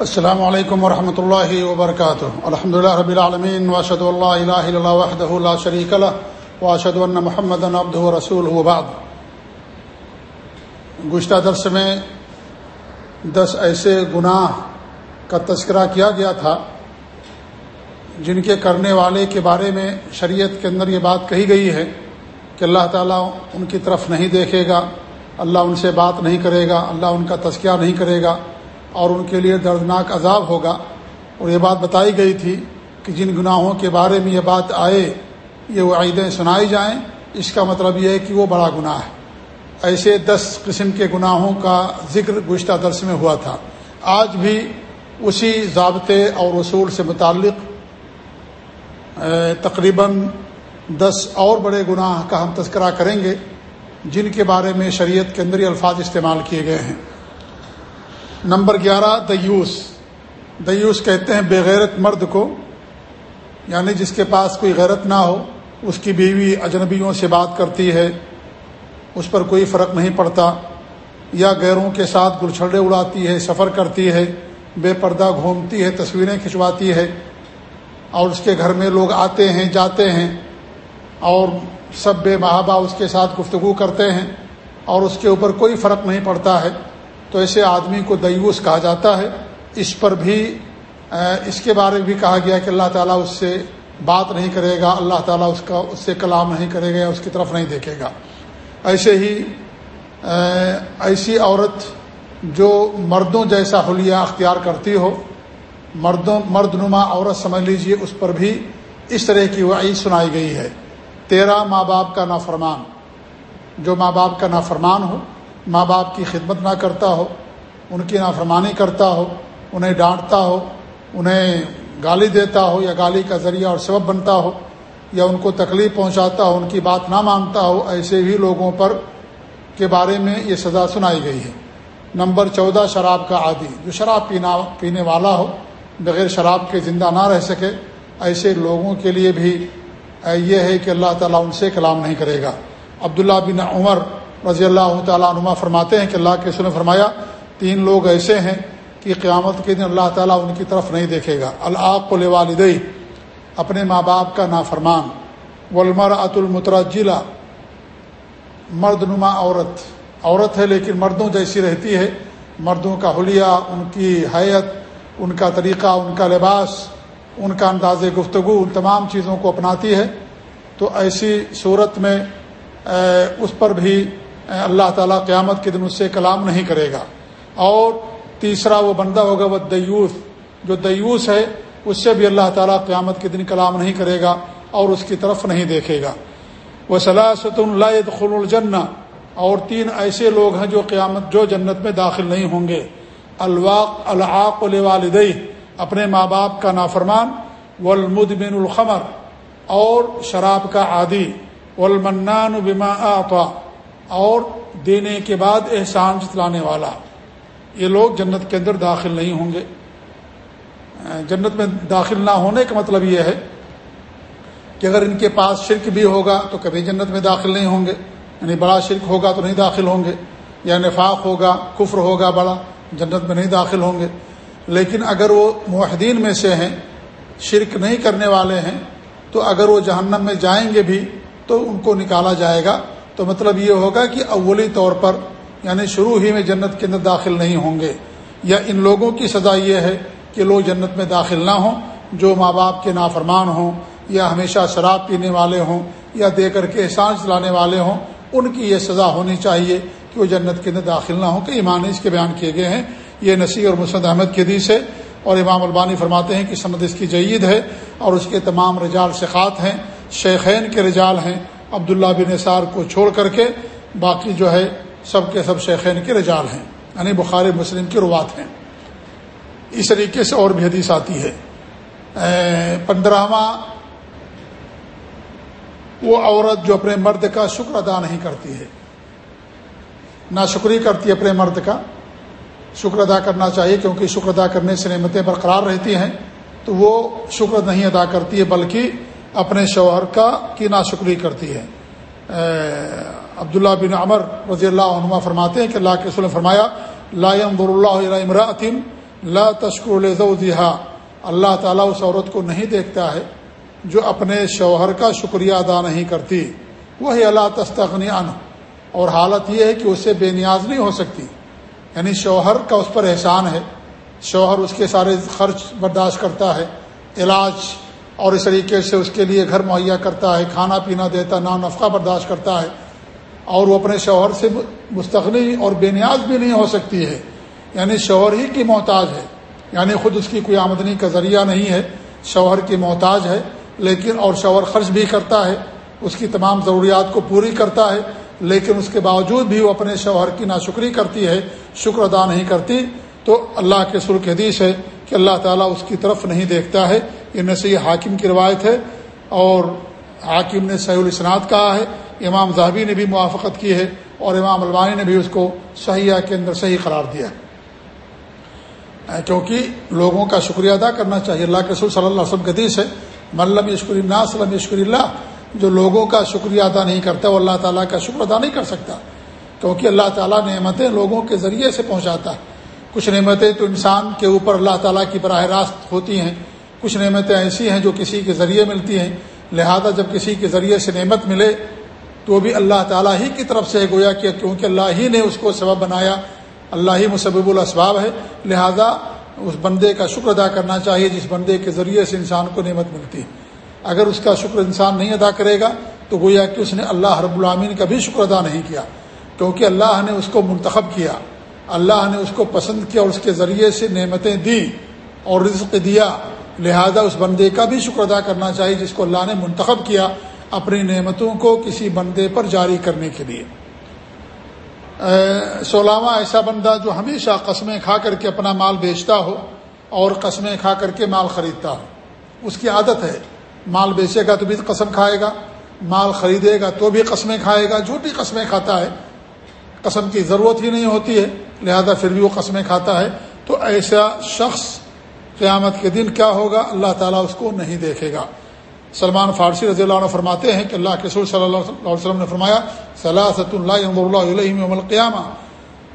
السلام علیکم ورحمۃ اللہ وبرکاتہ۔ الحمد اللہ رب العالمین واشد اللہ الہ الا وحدہ لا شریک له واشهد ان محمد عبدہ ورسولہ وبعد گزشتہ درس میں دس ایسے گناہ کا تذکرہ کیا گیا تھا، جن کے کرنے والے کے بارے میں شریعت کے اندر یہ بات کہی گئی ہے کہ اللہ تعالیٰ ان کی طرف نہیں دیکھے گا، اللہ ان سے بات نہیں کرے گا، اللہ ان کا تذکیہ نہیں کرے گا۔ اور ان کے لیے دردناک عذاب ہوگا۔ اور یہ بات بتائی گئی تھی کہ جن گناہوں کے بارے میں یہ بات آئے، یہ وہ عیدیں سنائی جائیں، اس کا مطلب یہ ہے کہ وہ بڑا گناہ ہے۔ ایسے دس قسم کے گناہوں کا ذکر گزشتہ درس میں ہوا تھا۔ آج بھی اسی ضابطے اور اصول سے متعلق تقریباً دس اور بڑے گناہ کا ہم تذکرہ کریں گے، جن کے بارے میں شریعت کے اندر یہ الفاظ استعمال کیے گئے ہیں۔ نمبر گیارہ دیوس دیوس کہتے ہیں بےغیرت مرد کو یعنی جس کے پاس کوئی غیرت نہ ہو، اس کی بیوی اجنبیوں سے بات کرتی ہے، اس پر کوئی فرق نہیں پڑتا، یا غیروں کے ساتھ گلچھڑے اڑاتی ہے، سفر کرتی ہے، بے پردہ گھومتی ہے، تصویریں کھنچواتی ہے، اور اس کے گھر میں لوگ آتے ہیں، جاتے ہیں، اور سب بے محابہ اس کے ساتھ گفتگو کرتے ہیں، اور اس کے اوپر کوئی فرق نہیں پڑتا ہے۔ تو ایسے آدمی کو دیوس کہا جاتا ہے۔ اس پر بھی اس کے بارے میں بھی کہا گیا کہ اللہ تعالیٰ اس سے بات نہیں کرے گا، اللہ تعالیٰ اس کا، اس سے کلام نہیں کرے گا اس کی طرف نہیں دیکھے گا۔ ایسے ہی ایسی عورت جو مردوں جیسا حلیہ اختیار کرتی ہو، مردوں مرد نما عورت سمجھ لیجیے، اس پر بھی اس طرح کی وعید سنائی گئی ہے۔ تیرا ماں باپ کا نافرمان، جو ماں باپ کا نافرمان ہو ماں باپ کی خدمت نہ کرتا ہو، ان کی نافرمانی کرتا ہو، انہیں ڈانٹتا ہو، انہیں گالی دیتا ہو یا گالی کا ذریعہ اور سبب بنتا ہو یا ان کو تکلیف پہنچاتا ہو، ان کی بات نہ مانتا ہو، ایسے ہی لوگوں پر کے بارے میں یہ سزا سنائی گئی ہے۔ نمبر چودہ، شراب کا عادی۔ جو شراب پینا، پینے والا ہو، بغیر شراب کے زندہ نہ رہ سکے، ایسے لوگوں کے لیے بھی یہ ہے کہ اللہ تعالیٰ ان سے کلام نہیں کرے گا۔ عبداللہ بن عمر رضی اللہ تعالیٰ عنما فرماتے ہیں کہ اللہ کے سن فرمایا، تین لوگ ایسے ہیں کہ قیامت کے دن اللہ تعالیٰ ان کی طرف نہیں دیکھے گا۔ العق والدئی اپنے ماں باپ کا نافرمان۔ ولمر ات المترجلا مرد نما عورت۔ عورت ہے لیکن مردوں جیسی رہتی ہے۔ مردوں کا حلیہ، ان کی حیت، ان کا طریقہ، ان کا لباس، ان کا انداز گفتگو، ان تمام چیزوں کو اپناتی ہے۔ تو ایسی صورت میں اس پر بھی اللہ تعالیٰ قیامت کے دن اس سے کلام نہیں کرے گا۔ اور تیسرا وہ بندہ ہوگا وہ دیوس۔ جو دیوس ہے، اس سے بھی اللہ تعالیٰ قیامت کے دن کلام نہیں کرے گا اور اس کی طرف نہیں دیکھے گا۔ وہ صلاحت اللہ خل اور تین ایسے لوگ ہیں جو قیامت، جو جنت میں داخل نہیں ہوں گے۔ الواق، العاق والدئی اپنے ماں باپ کا نافرمان۔ والمدمن الخمر۔ اور شراب کا عادی۔ والمنان بما آطا۔ اور دینے کے بعد احسان جتلانے والا۔ یہ لوگ جنت کے اندر داخل نہیں ہوں گے۔ جنت میں داخل نہ ہونے کا مطلب یہ ہے کہ اگر ان کے پاس شرک بھی ہوگا تو کبھی جنت میں داخل نہیں ہوں گے۔ یعنی بڑا شرک ہوگا تو نہیں داخل ہوں گے۔ یا نفاق ہوگا، کفر ہوگا بڑا، جنت میں نہیں داخل ہوں گے۔ لیکن اگر وہ معاہدین میں سے ہیں، شرک نہیں کرنے والے ہیں، تو اگر وہ جہنم میں جائیں گے بھی، تو ان کو نکالا جائے گا۔ تو مطلب یہ ہوگا کہ اولی طور پر یعنی شروع ہی میں جنت کے اندر داخل نہیں ہوں گے، یا ان لوگوں کی سزا یہ ہے کہ لوگ جنت میں داخل نہ ہوں، جو ماں باپ کے نافرمان ہوں، یا ہمیشہ شراب پینے والے ہوں، یا دے کر کے احسان چلانے والے ہوں، ان کی یہ سزا ہونی چاہیے کہ وہ جنت کے اندر داخل نہ ہوں۔ کہ ایمان اس کے بیان کیے گئے ہیں۔ یہ نصیر اور مسد احمد کے حدیث ہے اور امام البانی فرماتے ہیں کہ سند اس کی جید ہے اور اس کے تمام رجال سخات ہیں، شیخین کے رجال ہیں۔ عبداللہ بن نثار کو چھوڑ کر کے باقی جو ہے سب کے سب شیخین کے رجال ہیں یعنی بخاری مسلم کی روات ہیں۔ اس طریقے سے اور بھی حدیث آتی ہے۔ پندرہواں، وہ عورت جو اپنے مرد کا شکر ادا نہیں کرتی ہے۔ نہ شکری کرتی اپنے مرد کا۔ شکر ادا کرنا چاہیے کیونکہ شکر ادا کرنے سے نعمتیں برقرار رہتی ہیں۔ تو وہ شکر نہیں ادا کرتی ہے، بلکہ اپنے شوہر کا کی ناشکری کرتی ہے۔ عبداللہ بن عمر رضی اللہ عنہ فرماتے ہیں کہ اللہ کے رسول نے فرمایا، لا ينظر اللہ الى لا تشکر الزا اللہ تعالیٰ اس عورت کو نہیں دیکھتا ہے جو اپنے شوہر کا شکریہ ادا نہیں کرتی۔ وہی اللہ تستغنی ان اور حالت یہ ہے کہ اسے بے نیاز نہیں ہو سکتی۔ یعنی شوہر کا اس پر احسان ہے۔ شوہر اس کے سارے خرچ برداشت کرتا ہے۔ علاج اور اس طریقے سے اس کے لیے گھر مہیا کرتا ہے، کھانا پینا دیتا نا نفقہ برداشت کرتا ہے۔ اور وہ اپنے شوہر سے مستغنی اور بے نیاز بھی نہیں ہو سکتی ہے۔ یعنی شوہر ہی کی محتاج ہے۔ یعنی خود اس کی کوئی آمدنی کا ذریعہ نہیں ہے۔ شوہر کی محتاج ہے، لیکن اور شوہر خرچ بھی کرتا ہے۔ اس کی تمام ضروریات کو پوری کرتا ہے، لیکن اس کے باوجود بھی وہ اپنے شوہر کی ناشکری کرتی ہے، شکر ادا نہیں کرتی۔ تو اللہ کے سرخ حدیث ہے کہ اللہ تعالیٰ اس کی طرف نہیں دیکھتا ہے۔ ان یہ حاکم کی روایت ہے اور حاکم نے سہی الاسناد کہا ہے۔ امام زہبی نے بھی موافقت کی ہے اور امام البانی نے بھی اس کو سیاح کے اندر صحیح قرار دیا کیونکہ لوگوں کا شکریہ ادا کرنا چاہیے۔ اللہ کے سر صلی اللہ علیہ وسلم حدیث ہے ملم یشکر اللہ سلم یشکر اللہ جو لوگوں کا شکریہ ادا نہیں کرتا، وہ اللہ تعالیٰ کا شکر ادا نہیں کر سکتا۔ کیونکہ اللہ تعالیٰ نعمتیں لوگوں کے ذریعے سے پہنچاتا ہے۔ کچھ نعمتیں تو انسان کے اوپر اللہ تعالیٰ کی براہ راست ہوتی ہیں، کچھ نعمتیں ایسی ہیں جو کسی کے ذریعے ملتی ہیں۔ لہذا جب کسی کے ذریعے سے نعمت ملے، تو بھی اللہ تعالیٰ ہی کی طرف سے گویا کہ کیونکہ اللہ ہی نے اس کو سبب بنایا، اللہ ہی مسبب الاسباب ہے۔ لہذا اس بندے کا شکر ادا کرنا چاہیے جس بندے کے ذریعے سے انسان کو نعمت ملتی۔ ہے اگر اس کا شکر انسان نہیں ادا کرے گا، تو گویا کہ اس نے اللہ رب العامین کا بھی شکر ادا نہیں کیا، کیونکہ اللہ نے اس کو منتخب کیا۔ اللہ نے اس کو پسند کیا اور اس کے ذریعے سے نعمتیں دی اور رزق دیا۔ لہذا اس بندے کا بھی شکر ادا کرنا چاہیے جس کو اللہ نے منتخب کیا اپنی نعمتوں کو کسی بندے پر جاری کرنے کے لیے۔ سولہواں ایسا بندہ جو ہمیشہ قسمیں کھا کر کے اپنا مال بیچتا ہو اور قسمیں کھا کر کے مال خریدتا ہو۔ اس کی عادت ہے، مال بیچے گا تو بھی قسم کھائے گا، مال خریدے گا تو بھی قسمیں کھائے گا جو بھی قسمیں کھاتا ہے۔ قسم کی ضرورت ہی نہیں ہوتی ہے۔ لہذا پھر بھی وہ قسمیں کھاتا ہے۔ تو ایسا شخص قیامت کے دن کیا ہوگا؟ اللہ تعالیٰ اس کو نہیں دیکھے گا۔ سلمان فارسی رضی اللہ عنہ فرماتے ہیں کہ اللہ کے صلی اللہ علیہ وسلم نے فرمایا صلاحت اللہ اللہ علیہ القیامہ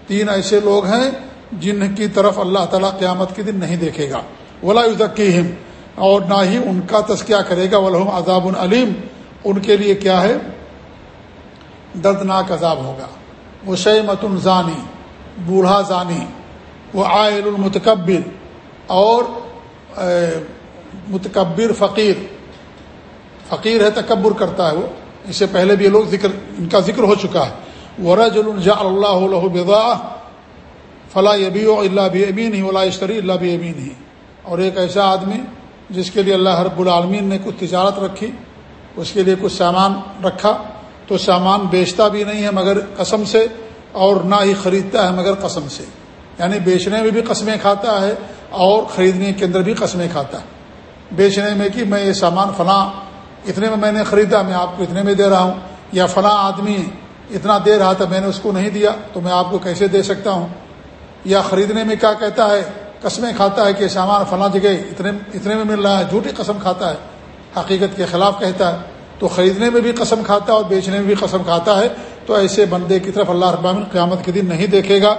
تین ایسے لوگ ہیں جن کی طرف اللہ تعالیٰ قیامت کے دن نہیں دیکھے گا۔ ولا ذکیم اور نہ ہی ان کا تذکیہ کرے گا۔ ولحم عذاب العلیم ان کے لیے کیا ہے؟ دردناک عذاب ہوگا۔ وہ شیمت الزانی بوڑھا زانی، وہ آئل المتکبر اور متکبر فقیر۔ فقیر ہے، تکبر کرتا ہے وہ۔ اس سے پہلے بھی یہ لوگ ذکر، ان کا ذکر ہو چکا ہے۔ ورج الجا اللہ بدا فلاں ابی و اللہ بھی امین ہی ولا اشتری اللہ بھی امین ہی اور ایک ایسا آدمی جس کے لیے اللہ رب العالمین نے کچھ تجارت رکھی، اس کے لیے کچھ سامان رکھا، تو سامان بیچتا بھی نہیں ہے، مگر قسم سے اور نہ ہی خریدتا ہے مگر قسم سے۔ یعنی بیچنے میں بھی قسمیں کھاتا ہے اور خریدنے کے اندر بھی قسمیں کھاتا ہے۔ بیچنے میں کہ میں یہ سامان فلاں اتنے میں میں نے خریدا، میں آپ کو اتنے میں دے رہا ہوں، یا فلاں آدمی اتنا دے رہا تھا میں نے اس کو نہیں دیا، تو میں آپ کو کیسے دے سکتا ہوں؟ یا خریدنے میں کیا کہتا ہے؟ قسمیں کھاتا ہے کہ سامان فلاں جگہ اتنے اتنے میں مل رہا ہے، جھوٹی قسم کھاتا ہے۔ حقیقت کے خلاف کہتا ہے۔ تو خریدنے میں بھی قسم کھاتا ہے اور بیچنے میں بھی قسم کھاتا ہے، تو ایسے بندے کی طرف اللہ ربان قیامت کے دن نہیں دیکھے گا۔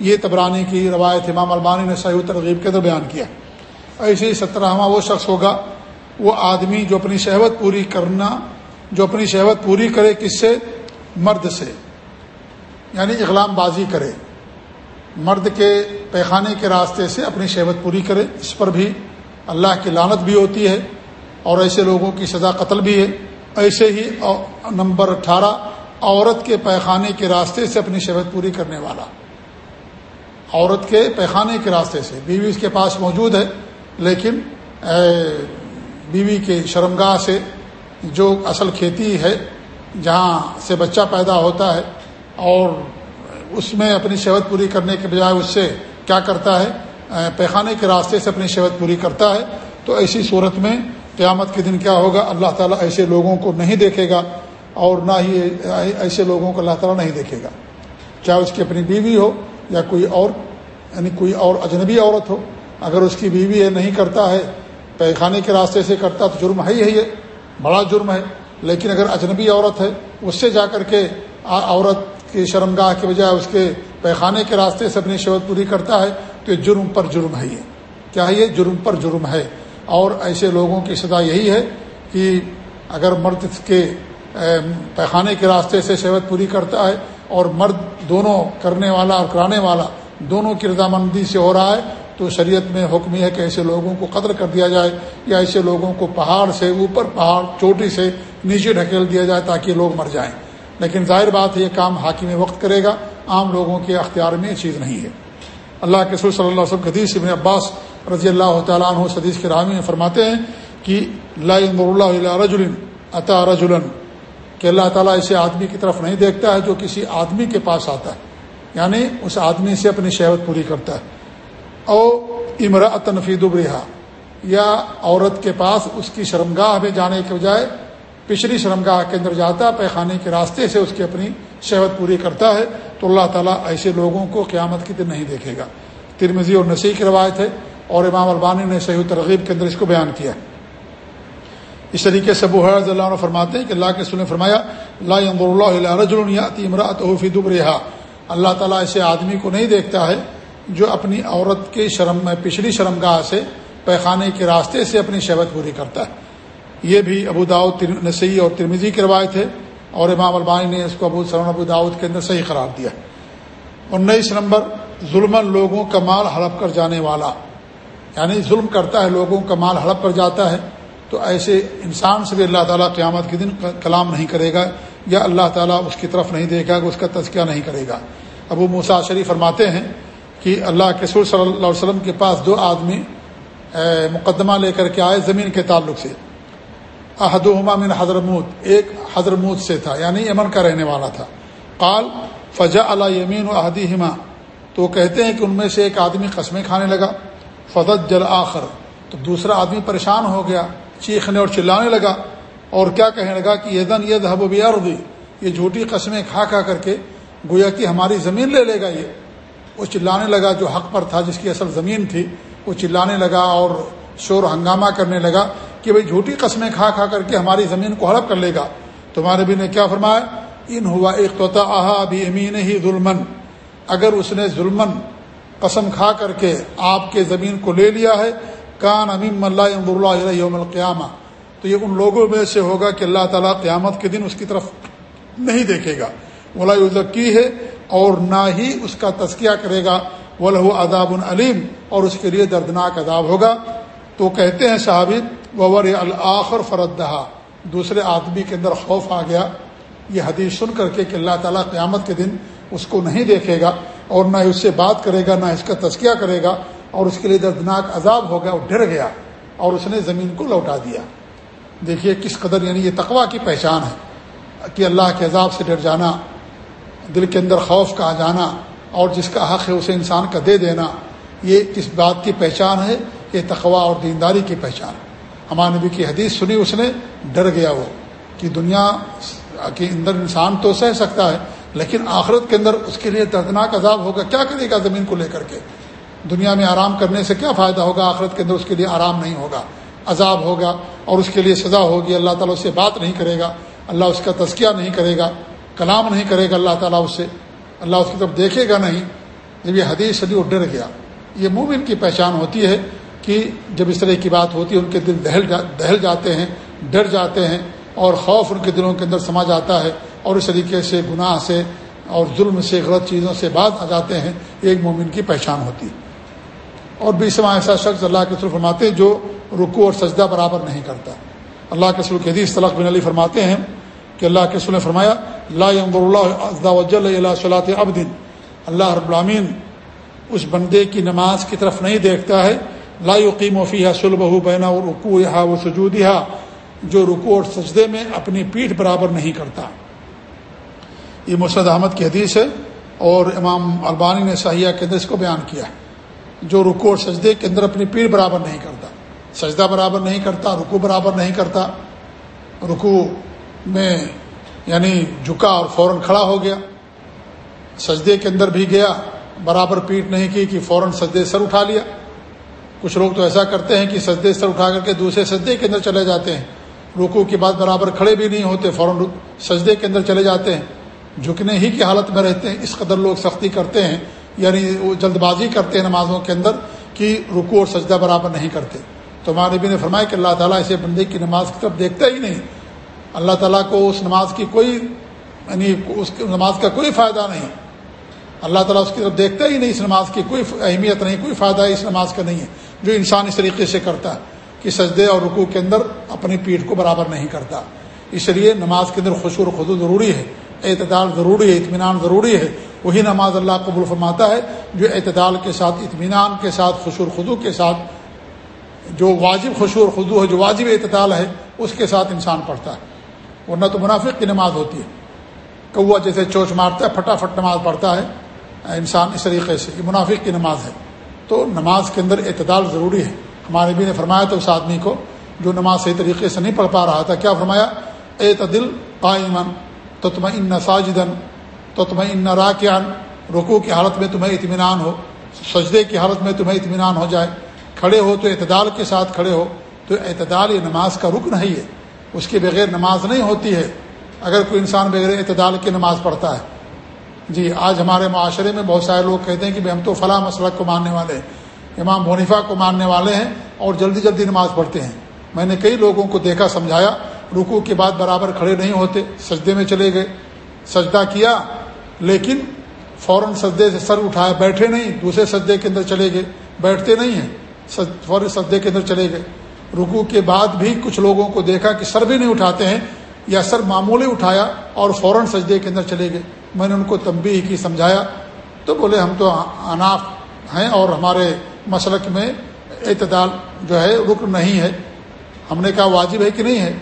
یہ تبرانی کی روایت امام البانی نے صحیح ترغیب کے اندر بیان کیا۔ ایسے ہی سترہواں وہ شخص ہوگا، وہ آدمی جو اپنی شہوت پوری کرنا، جو اپنی شہوت پوری کرے کس سے؟ مرد سے۔ یعنی اغلام بازی کرے۔ مرد کے پیخانے کے راستے سے اپنی شہوت پوری کرے، اس پر بھی اللہ کی لانت بھی ہوتی ہے اور ایسے لوگوں کی سزا قتل بھی ہے۔ ایسے ہی نمبر اٹھارہ، عورت کے پیخانے کے راستے سے اپنی شہوت پوری کرنے والا۔ عورت کے پیخانے کے راستے سے۔ بیوی اس کے پاس موجود ہے، لیکن بیوی کے شرمگاہ سے جو اصل کھیتی ہے، جہاں سے بچہ پیدا ہوتا ہے، اور اس میں اپنی شہوت پوری کرنے کے بجائے اس سے کیا کرتا ہے؟ پیخانے کے راستے سے اپنی شہوت پوری کرتا ہے۔ تو ایسی صورت میں قیامت کے دن کیا ہوگا؟ اللہ تعالیٰ ایسے لوگوں کو نہیں دیکھے گا اور نہ ہی ایسے لوگوں کو اللہ تعالیٰ نہیں دیکھے گا۔ چاہے اس کی اپنی بیوی ہو یا کوئی اور یعنی کوئی اور اجنبی عورت ہو، اگر اس کی بیوی یہ نہیں کرتا ہے، پیخانے کے راستے سے کرتا تو جرم ہے ہی ہے یہ، بڑا جرم ہے۔ لیکن اگر اجنبی عورت ہے، اس سے جا کر کے عورت کی شرمگاہ کے بجائے اس کے پیخانے کے راستے سے اپنی شوت پوری کرتا ہے تو یہ جرم پر جرم ہے یہ۔ کیا ہے یہ؟ جرم پر جرم ہے۔ اور ایسے لوگوں کی سزا یہی ہے کہ اگر مرد کے پیخانے کے راستے سے شہوت پوری کرتا ہے اور مرد دونوں کرنے والا اور کرانے والا دونوں کی رضامندی سے ہو رہا ہے، تو شریعت میں حکم یہ ہے کہ ایسے لوگوں کو قدر کر دیا جائے یا ایسے لوگوں کو پہاڑ سے اوپر، پہاڑ چوٹی سے نیچے ڈھکیل دیا جائے تاکہ لوگ مر جائیں۔ لیکن ظاہر بات ہے یہ کام حاکم وقت کرے گا، عام لوگوں کے اختیار میں یہ چیز نہیں ہے۔ اللہ کے سر صلی اللہ علیہ وسلم حدیث ابن عباس رضی اللہ تعالیٰ عنہ حدیث کے رامی میں فرماتے ہیں کہ اللہ رجول عطا رجولن کہ اللہ تعالیٰ اسے آدمی کی طرف نہیں دیکھتا ہے، جو کسی آدمی کے پاس آتا ہے۔ یعنی اس آدمی سے اپنی شہوت پوری کرتا ہے۔ او امرا تنفید ابرحا یا عورت کے پاس اس کی شرمگاہ میں جانے کے بجائے پچھلی شرمگاہ کے اندر جاتا، پیخانے کے راستے سے اس کی اپنی شہوت پوری کرتا ہے، تو اللہ تعالیٰ ایسے لوگوں کو قیامت کی دن نہیں دیکھے گا۔ ترمزی اور نسی کی روایت ہے اور امام البانی نے صحیح ترغیب کے اندر اس کو بیان کیا اس طریقے سے ابو حض اللہ عنہ فرماتے ہیں کہ اللہ کے سن فرمایا اللہ رجل امراۃ فیدب اللہ تعالیٰ ایسے آدمی کو نہیں دیکھتا ہے جو اپنی عورت کے شرم میں پچھلی شرمگاہ سے، پیخانے کے راستے سے اپنی شہوت پوری کرتا ہے۔ یہ بھی ابو داود نسی اور ترمیزی کی روایت ہے اور امام البانی نے اس کو ابو سلم ابو داود کے اندر صحیح قرار دیا انیس نمبر ظلم لوگوں کا مال ہڑپ کر جانے والا۔ یعنی ظلم کرتا ہے، لوگوں کا مال ہڑپ کر جاتا ہے، تو ایسے انسان سے بھی اللہ تعالیٰ قیامت کے دن کلام نہیں کرے گا یا اللہ تعالیٰ اس کی طرف نہیں دے گا، اس کا تذکیہ نہیں کرے گا۔ ابو موسا شریف فرماتے ہیں کہ اللہ کے صلی اللہ علیہ وسلم کے پاس دو آدمی مقدمہ لے کر کے آئے زمین کے تعلق سے۔ احد من حضرموت ایک حضرموت سے تھا یعنی یمن کا رہنے والا تھا۔ قال فجا اللہ یمین و احدی ہما تو کہتے ہیں کہ ان میں سے ایک آدمی قسمیں کھانے لگا۔ فضت جل آخر۔ تو دوسرا آدمی پریشان ہو گیا، چیخنے اور چلانے لگا اور کیا کہنے لگا کہ یہ دن یہ دہب و یہ جھوٹی قسمیں کھا کھا کر کے گویا کہ ہماری زمین لے لے گا یہ۔ وہ چلانے لگا جو حق پر تھا، جس کی اصل زمین تھی، وہ چلانے لگا اور شور ہنگامہ کرنے لگا کہ بھائی جھوٹی قسمیں کھا کھا کر کے ہماری زمین کو ہڑپ کر لے گا۔ تمہارے بھی نے کیا فرمایا؟ ان ہوا ایک توتا آہا ابھی امین ہی ظلمن۔ اگر اس نے ظلمن قسم کھا کر کے آپ کے زمین کو لے لیا ہے۔ کان امیم اللہ اللہ یوم القیامہ۔ تو یہ ان لوگوں میں سے ہوگا کہ اللہ تعالیٰ قیامت کے دن اس کی طرف نہیں دیکھے گا۔ مولا کی ہے اور نہ ہی اس کا تذکیہ کرے گا۔ وہ لہو اداب العلیم اور اس کے لیے دردناک عذاب ہوگا۔ تو کہتے ہیں صحابی وور الآخر فردہ دوسرے آدمی کے اندر خوف آ گیا۔ یہ حدیث سن کر کے کہ اللہ تعالیٰ قیامت کے دن اس کو نہیں دیکھے گا۔ اور نہ اس سے بات کرے گا، نہ اس کا تذکیہ کرے گا، اور اس کے لیے دردناک عذاب ہو گیا، وہ ڈر گیا، اور اس نے زمین کو لوٹا دیا۔ دیکھیے کس قدر یعنی یہ تقوا کی پہچان ہے، کہ اللہ کے عذاب سے ڈر جانا، دل کے اندر خوف کا آ جانا، اور جس کا حق ہے اسے انسان کا دے دینا، یہ کس بات کی پہچان ہے؟ یہ تقوا اور دینداری کی پہچان۔ ہمارے نبی کی حدیث سنی، اس نے، ڈر گیا وہ، کہ دنیا کے اندر انسان تو سہ سکتا ہے لیکن آخرت کے اندر اس کے لیے دردناک عذاب ہوگا۔ کیا کرے گا زمین کو لے کر کے؟ دنیا میں آرام کرنے سے کیا فائدہ ہوگا؟ آخرت کے اندر اس کے لیے آرام نہیں ہوگا۔ عذاب ہوگا اور اس کے لیے سزا ہوگی۔ اللہ تعالیٰ اس سے بات نہیں کرے گا۔ اللہ اس کا تذکیہ نہیں کرے گا۔ کلام نہیں کرے گا اللہ تعالیٰ اس سے اللہ اس کی طرف دیکھے گا نہیں۔ جب یہ حدیث صدی وہ ڈر گیا۔ یہ مومن کی پہچان ہوتی ہے کہ جب اس طرح کی بات ہوتی ہے، ان کے دل دہل جا دہل جاتے ہیں، ڈر جاتے ہیں اور خوف ان کے دلوں کے اندر سما جاتا ہے۔ اور اس طریقے سے گناہ سے اور ظلم سے، غلط چیزوں سے بات آ جاتے ہیں، ایک مومن کی پہچان ہوتی۔ ہے اور بیسواں ایسا شخص اللہ کے سر فرماتے ہیں جو رکو اور سجدہ برابر نہیں کرتا۔ اللہ کے سر حدیث طلق بن علی فرماتے ہیں کہ اللہ کے سر نے فرمایا، لا اللہ اللہ صلاح اب دن اللہ رب العامین اس بندے کی نماز کی طرف نہیں دیکھتا ہے۔ لا یقیم وفیہ سلبہ بینا اور رکو یا وہ سجود جو رکو اور سجدے میں اپنی پیٹھ برابر نہیں کرتا۔ یہ مرسد احمد کی حدیث ہے اور امام البانی نے سیاح کے اندر اس کو بیان کیا جو رکو اور سجدے کے اندر اپنی پیٹھ برابر نہیں کرتا، سجدہ برابر نہیں کرتا رکو برابر نہیں کرتا رکو میں یعنی جھکا اور فوراً کھڑا ہو گیا، سجدے کے اندر بھی گیا، برابر پیٹ نہیں کی کہ فوراً سجدے سر اٹھا لیا۔ کچھ لوگ تو ایسا کرتے ہیں کہ سجدے سر اٹھا کر کے دوسرے سجدے کے اندر چلے جاتے ہیں۔ رکو کے بعد برابر کھڑے بھی نہیں ہوتے، فوراً سجدے کے اندر چلے جاتے ہیں۔ جھکنے ہی کی حالت میں رہتے ہیں، اس قدر لوگ سختی کرتے ہیں یعنی وہ جلد بازی کرتے ہیں نمازوں کے اندر کہ رکو اور سجدہ برابر نہیں کرتے۔ تو ہمارے نبی نے فرمایا کہ اللہ تعالیٰ اسے بندے کی نماز کی طرف دیکھتا ہی نہیں۔ اللہ تعالیٰ کو اس نماز کی کوئی یعنی اس نماز کا کوئی فائدہ نہیں۔ اللہ تعالیٰ اس کی طرف دیکھتا ہی نہیں، اس نماز کی کوئی اہمیت نہیں، کوئی فائدہ اس نماز کا نہیں ہے۔ جو انسان اس طریقے سے کرتا ہے کہ سجدے اور رکوع کے اندر اپنی پیٹھ کو برابر نہیں کرتا۔ اس لیے نماز کے اندر خوش و خدو ضروری ہے۔ اعتدال ضروری ہے، اطمینان ضروری ہے، وہی نماز اللہ قبول فرماتا ہے جو اعتدال کے ساتھ، اطمینان کے ساتھ خوشور خدو کے ساتھ، جو واجب خوشور خدو ہے، جو واجب اعتدال ہے، اس کے ساتھ انسان پڑھتا ہے۔ ورنہ تو منافق کی نماز ہوتی ہے۔ کوا جیسے چوچ مارتا ہے، پھٹافٹ نماز پڑھتا ہے، انسان اس طریقے سے یہ منافق کی نماز ہے۔ تو نماز کے اندر اعتدال ضروری ہے۔ ہمارے بھی نے فرمایا تو اس آدمی کو، جو نماز صحیح طریقے سے نہیں پڑھ پا رہا تھا، کیا فرمایا؟ اعتدل قائمن تو تمہیں ان ساجدن تو تمہیں ان راکیان رکو کی حالت میں تمہیں اطمینان ہو، سجدے کی حالت میں تمہیں اطمینان ہو جائے۔ کھڑے ہو تو اعتدال کے ساتھ کھڑے ہو، تو اعتدال یہ نماز کا رکن ہے اس کے بغیر نماز نہیں ہوتی ہے۔ اگر کوئی انسان بغیر اعتدال کی نماز پڑھتا ہے۔ جی آج ہمارے معاشرے میں بہت سارے لوگ کہتے ہیں کہ ہم تو فلاں مسلک کو ماننے والے ہیں، امام بونیفا کو ماننے والے ہیں اور جلدی جلدی نماز پڑھتے ہیں۔ میں نے کئی لوگوں کو دیکھا، سمجھایا رکو کے بعد برابر کھڑے نہیں ہوتے، سجدے میں چلے گئے، سجدہ کیا، لیکن فوراً سجدے سے سر اٹھایا بیٹھے نہیں، دوسرے سجدے کے اندر چلے گئے، بیٹھتے نہیں ہیں فوراً سجدے کے اندر چلے گئے۔ رکو کے بعد بھی کچھ لوگوں کو دیکھا کہ سر بھی نہیں اٹھاتے ہیں یا سر معمولی اٹھایا اور فوراً سجدے کے اندر چلے گئے۔ میں نے ان کو تنبیہ کی، سمجھایا، تو بولے، ہم تو اناف ہیں اور ہمارے مسلک میں اعتدال جو ہے، رکن نہیں ہے۔ ہم نے کہا واجب ہے کہ نہیں ہے؟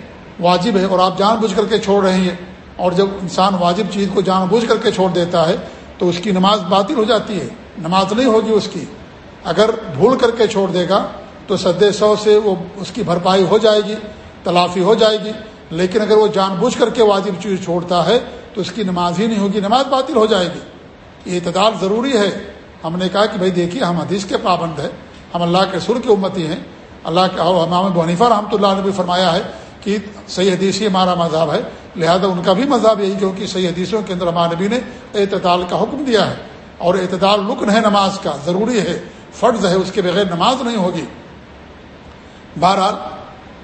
واجب ہے اور آپ جان بوجھ کر کے چھوڑ رہے ہیں اور جب انسان واجب چیز کو جان بوجھ کر کے چھوڑ دیتا ہے تو اس کی نماز باطل ہو جاتی ہے، نماز نہیں ہوگی اس کی۔ اگر بھول کر کے چھوڑ دے گا تو سدے سو سے وہ اس کی بھرپائی ہو جائے گی، تلافی ہو جائے گی۔ لیکن اگر وہ جان بوجھ کر کے واجب چیز چھوڑتا ہے تو اس کی نماز ہی نہیں ہوگی، نماز باطل ہو جائے گی۔ یہ اعتدال ضروری ہے۔ ہم نے کہا کہ بھائی دیکھیے، ہم حدیث کے پابند ہیں۔ ہم اللہ کے سر کی امتی ہیں۔ اللہ کے امام بنیفا رحمۃ اللہ نے بھی فرمایا ہے کہ صحیح حدیث ہی ہمارا مذہب ہے، لہذا ان کا بھی مذہب یہی کیونکہ صحیح حدیثوں کے اندر نبی نے اعتدال کا حکم دیا ہے۔ اور اعتدال رکن ہے نماز کا، ضروری ہے، فرض ہے، اس کے بغیر نماز نہیں ہوگی۔ بہرحال،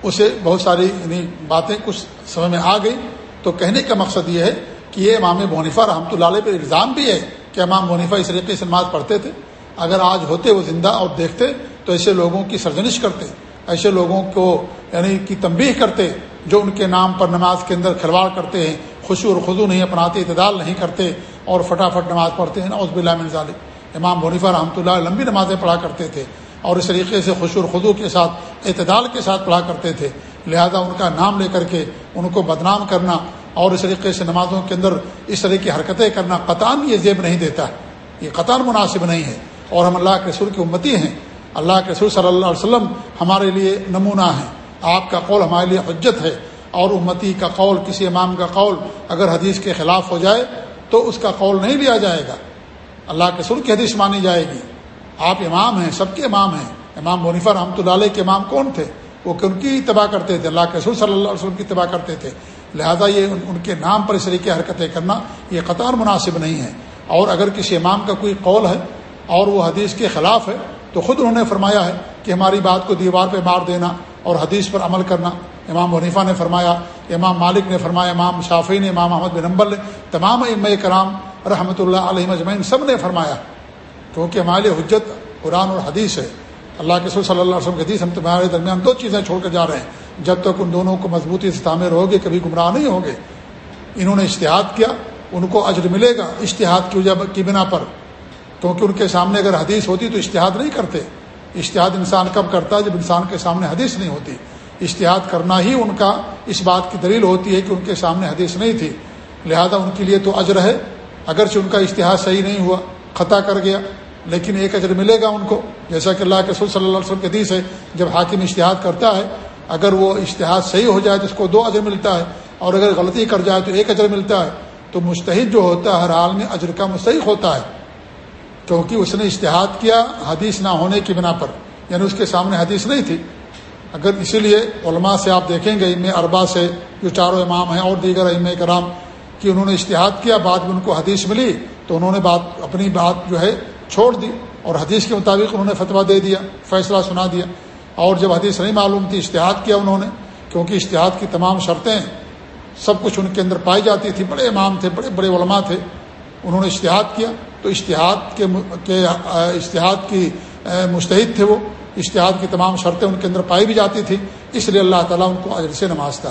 اسے بہت ساری یعنی باتیں کچھ سمجھ میں آ گئی۔ تو کہنے کا مقصد یہ ہے کہ یہ امام بونیفا رحمۃ اللہ علیہ پہ الزام بھی ہے کہ امام بونیفا اس طریقے سے نماز پڑھتے تھے۔ اگر آج ہوتے وہ زندہ اور دیکھتے، تو ایسے لوگوں کی سرجنش کرتے، ایسے لوگوں کو یعنی کی تنبیہ کرتے جو ان کے نام پر نماز کے اندر کھلواڑ کرتے ہیں خوشو اور خزو نہیں اپناتے، اعتدال نہیں کرتے اور فٹافٹ نماز پڑھتے ہیں نوز بلّہ ظالم امام بنیفا رحمۃ اللہ لمبی نمازیں پڑھا کرتے تھے اور اس طریقے سے خوش خدو کے ساتھ، اعتدال کے ساتھ پڑھا کرتے تھے۔ لہذا ان کا نام لے کر کے ان کو بدنام کرنا اور اس طریقے سے نمازوں کے اندر اس طرح کی حرکتیں کرنا قطان یہ زیب نہیں دیتا ہے۔ یہ قطان مناسب نہیں ہے۔ اور ہم اللہ کے رسول کی امتی ہیں۔ اللہ کے رسول صلی اللہ علیہ وسلم ہمارے لیے نمونہ ہیں۔ آپ کا قول ہمارے لیے حجت ہے اور امتی کا قول، کسی امام کا قول اگر حدیث کے خلاف ہو جائے تو اس کا قول نہیں لیا جائے گا۔ اللہ کے رسول کی حدیث مانی جائے گی۔ آپ امام ہیں، سب کے امام ہیں۔ امام منیفا رحمۃ اللہ علیہ کے امام کون تھے؟ وہ کن کی اتباع کرتے تھے، اللہ کے رسول صلی اللہ علیہ وسلم کی اتباع کرتے تھے۔ لہذا یہ ان کے نام پر اس طریقے حرکتیں کرنا، یہ قطار مناسب نہیں ہے۔ اور اگر کسی امام کا کوئی قول ہے اور وہ حدیث کے خلاف ہے تو خود انہوں نے فرمایا ہے کہ ہماری بات کو دیوار پہ مار دینا اور حدیث پر عمل کرنا۔ امام ونیفا نے فرمایا، امام مالک نے فرمایا، امام شافی نے، امام احمد بن امبل نے، تمام ام کرام رحمۃ اللہ علیہ مجمعین سب نے فرمایا۔ کیونکہ ہمارے حجت قرآن اور حدیث ہے۔ اللہ کے صلی اللہ علیہ وسلم کے حدیث ہم تمہارے درمیان دو چیزیں چھوڑ کر جا رہے ہیں۔ جب تک ان دونوں کو مضبوطی سے تعمیر ہوگے کبھی گمراہ نہیں ہوگے انہوں نے اشتہاد کیا، ان کو اجر ملے گا اشتہاد کی وجہ کی بنا پر۔ کیونکہ ان کے سامنے اگر حدیث ہوتی تو اشتہاد نہیں کرتے۔ اشتہاد انسان کب کرتا ہے جب انسان کے سامنے حدیث نہیں ہوتی؟ اشتہاد کرنا ہی ان کا اس بات کی دلیل ہوتی ہے کہ ان کے سامنے حدیث نہیں تھی۔ لہذا ان کے لیے تو اجر ہے۔ اگرچہ ان کا اشتہاد صحیح نہیں ہوا، خطا کر گیا، لیکن ایک اجر ملے گا ان کو۔ جیسا کہ اللہ کے صلی اللہ علیہ وسلم کے حدیث ہے، جب حاکم اشتہاد کرتا ہے، اگر وہ اشتہاد صحیح ہو جائے تو اس کو دو اجر ملتا ہے، اور اگر غلطی کر جائے تو ایک اجر ملتا ہے۔ تو مستحد جو ہوتا ہے، ہر حال میں اجر کا مستحق ہوتا ہے۔ کیونکہ اس نے اشتہاد کیا حدیث نہ ہونے کی بنا پر یعنی اس کے سامنے حدیث نہیں تھی۔ اگر اسی لیے علماء سے آپ دیکھیں گے ام اربا سے جو چاروں امام ہیں اور دیگر ام کرام، کہ انہوں نے اشتہاد کیا، بعد میں ان کو حدیث ملی، تو انہوں نے بات، اپنی بات جو ہے چھوڑ دی اور حدیث کے مطابق انہوں نے فتویٰ دے دیا، فیصلہ سنا دیا۔ اور جب حدیث نہیں معلوم تھی، اشتہاد کیا انہوں نے، کیونکہ اشتہاد کی تمام شرطیں سب کچھ ان کے اندر پائی جاتی تھی۔ بڑے امام تھے، بڑے بڑے علماء تھے، انہوں نے اشتہاد کیا۔ تو اشتہاد کے اشتہاد کی مستحد تھے وہ۔ اشتہاد کی تمام شرطیں ان کے اندر پائی بھی جاتی تھیں، اس لیے اللہ تعالیٰ ان کو اجر سے نمازتا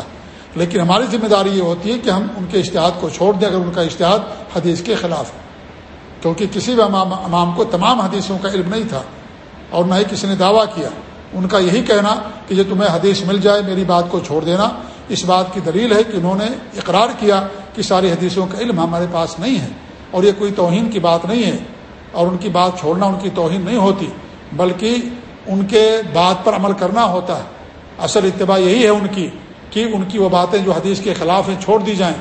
لیکن ہماری ذمہ داری یہ ہوتی ہے کہ ہم ان کے اشتہاد کو چھوڑ دیں اگر ان کا اشتہاد حدیث کے خلاف ہے۔ کیونکہ کسی بھی امام امام کو تمام حدیثوں کا علم نہیں تھا اور نہ ہی کسی نے دعویٰ کیا۔ ان کا یہی کہنا کہ جو تمہیں حدیث مل جائے، میری بات کو چھوڑ دینا۔ اس بات کی دلیل ہے کہ انہوں نے اقرار کیا کہ ساری حدیثوں کا علم ہمارے پاس نہیں ہے۔ اور یہ کوئی توہین کی بات نہیں ہے اور ان کی بات چھوڑنا ان کی توہین نہیں ہوتی، بلکہ ان کے بات پر عمل کرنا ہوتا ہے۔ اصل اتباع یہی ہے ان کی کہ ان کی وہ باتیں جو حدیث کے خلاف ہیں چھوڑ دی جائیں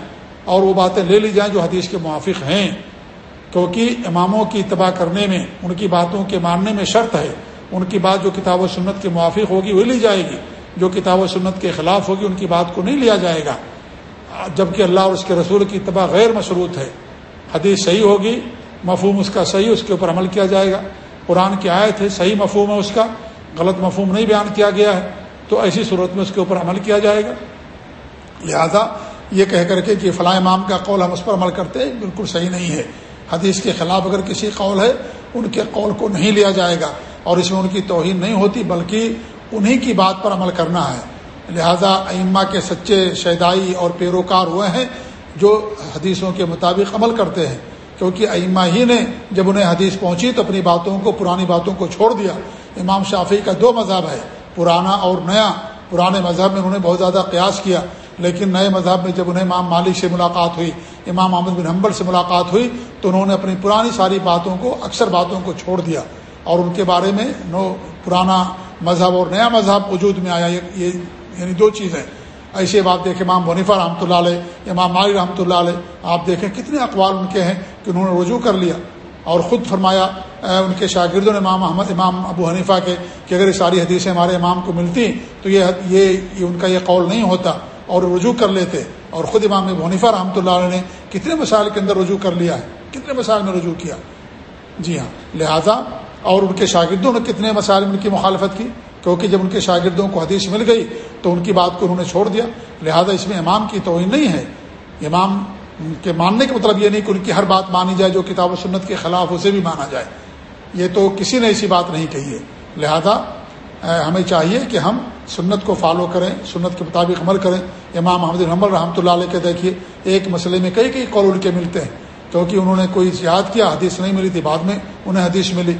اور وہ باتیں لے لی جائیں جو حدیث کے موافق ہیں۔ کیونکہ اماموں کی اتباع کرنے میں، ان کی باتوں کے ماننے میں شرط ہے۔ ان کی بات جو کتاب و سنت کے موافق ہوگی وہ لی جائے گی، جو کتاب و سنت کے خلاف ہوگی ان کی بات کو نہیں لیا جائے گا۔ جبکہ اللہ اور اس کے رسول کی اتباع غیر مشروط ہے۔ حدیث صحیح ہوگی، مفہوم اس کا صحیح، اس کے اوپر عمل کیا جائے گا۔ قرآن کی آیت ہے، صحیح مفہوم ہے اس کا، غلط مفہوم نہیں بیان کیا گیا ہے۔ تو ایسی صورت میں اس کے اوپر عمل کیا جائے گا۔ لہذا یہ کہہ کر کے کہ فلاں امام کا قول ہم اس پر عمل کرتے ہیں، بالکل صحیح نہیں ہے۔ حدیث کے خلاف اگر کسی قول ہے، ان کے قول کو نہیں لیا جائے گا۔ اور اس میں ان کی توہین نہیں ہوتی، بلکہ انہی کی بات پر عمل کرنا ہے۔ لہذا ائمہ کے سچے شیدائی اور پیروکار ہوئے ہیں۔ جو حدیثوں کے مطابق عمل کرتے ہیں، کیونکہ ائمہ ہی نے جب انہیں حدیث پہنچی تو اپنی باتوں کو، پرانی باتوں کو چھوڑ دیا۔ امام شافی کا دو مذہب ہے، پرانا اور نیا۔ پرانے مذہب میں انہوں نے بہت زیادہ قیاس کیا، لیکن نئے مذہب میں جب انہیں امام مالک سے ملاقات ہوئی، امام محمد بن حمبل سے ملاقات ہوئی، تو انہوں نے اپنی پرانی ساری باتوں کو، اکثر باتوں کو چھوڑ دیا۔ اور ان کے بارے میں نو پرانا مذہب اور نیا مذہب وجود میں آیا یہ یعنی دو چیزیں۔ ایسے بات دیکھیں امام بنیفا رحمۃ اللہ علیہ امام مالی رحمۃ اللہ علیہ، آپ دیکھیں کتنے اقوال ان کے ہیں کہ انہوں نے رجوع کر لیا اور خود فرمایا ان کے شاگردوں نے امام احمد، امام ابو حنیفہ کے کہ اگر یہ ساری حدیثیں ہمارے امام کو ملتی تو یہ یہ ان کا یہ قول نہیں ہوتا اور رجوع کر لیتے اور خود امام ابو حنیفہ رحمۃ اللہ علیہ نے کتنے مسائل کے اندر رجوع کر لیا ہے، کتنے مسائل میں رجوع کیا؟ جی ہاں لہذا اور ان کے شاگردوں نے کتنے مسائل میں ان کی مخالفت کی؟ کیونکہ جب ان کے شاگردوں کو حدیث مل گئی تو ان کی بات کو انہوں نے چھوڑ دیا۔ لہذا اس میں امام کی توہین نہیں ہے۔ امام کے ماننے کا مطلب یہ نہیں کہ ان کی ہر بات مانی جائے جو کتاب و سنت کے خلاف اسے بھی مانا جائے۔ یہ تو کسی نے ایسی بات نہیں کہی ہے۔ لہذا ہمیں چاہیے کہ ہم سنت کو فالو کریں، سنت کے مطابق عمل کریں۔ امام محمد الحمد رحمۃ اللہ علیہ کے دیکھیے، ایک مسئلے میں کئی کئی قول ان کے ملتے ہیں۔ کیونکہ انہوں نے کوئی یاد کیا، حدیث نہیں ملی تھی بعد میں، انہیں حدیث ملی۔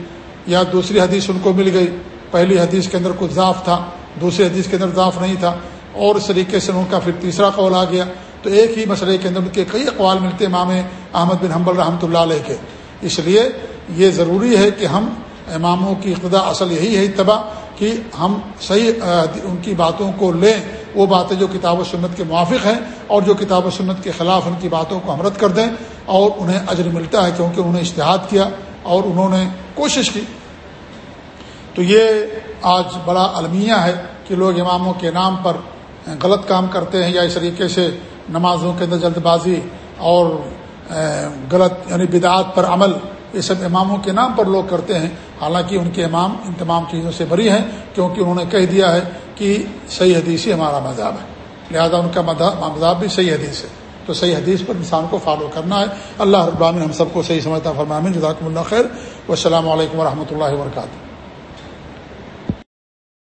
یا دوسری حدیث ان کو مل گئی۔ پہلی حدیث کے اندر کچھ ضعف تھا، دوسری حدیث کے اندر ضعف نہیں تھا، اور اس طریقے سے ان کا پھر تیسرا قول آ گیا۔ تو ایک ہی مسئلے کے اندر ان کے کئی اقوال ملتے امام احمد بن حمبل رحمۃ اللہ علیہ کے۔ اس لیے یہ ضروری ہے کہ ہم اماموں کی اقتدا اصل یہی ہے، اتباع، کہ ہم صحیح ان کی باتوں کو لیں۔ وہ باتیں جو کتاب و سنت کے موافق ہیں اور جو کتاب و سنت کے خلاف ان کی باتوں کو ہم رد کر دیں اور انہیں اجر ملتا ہے کیونکہ انہوں نے اشتہاد کیا اور انہوں نے کوشش کی۔ تو یہ آج بڑا المیہ ہے کہ لوگ اماموں کے نام پر غلط کام کرتے ہیں یا اس طریقے سے نمازوں کے اندر جلد بازی اور غلط یعنی بدعات پر عمل، یہ سب اماموں کے نام پر لوگ کرتے ہیں۔ حالانکہ ان کے امام ان تمام چیزوں سے بری ہیں، کیونکہ انہوں نے کہہ دیا ہے کہ صحیح حدیث ہی ہمارا مذہب ہے۔ لہذا ان کا مذہب بھی صحیح حدیث ہے۔ تو صحیح حدیث پر انسان کو فالو کرنا ہے۔ اللہ رب العالمین ہم سب کو صحیح سمجھتا فرمامن جزاکم اللہ خیر۔ والسلام علیکم ورحمۃ اللہ وبرکاتہ۔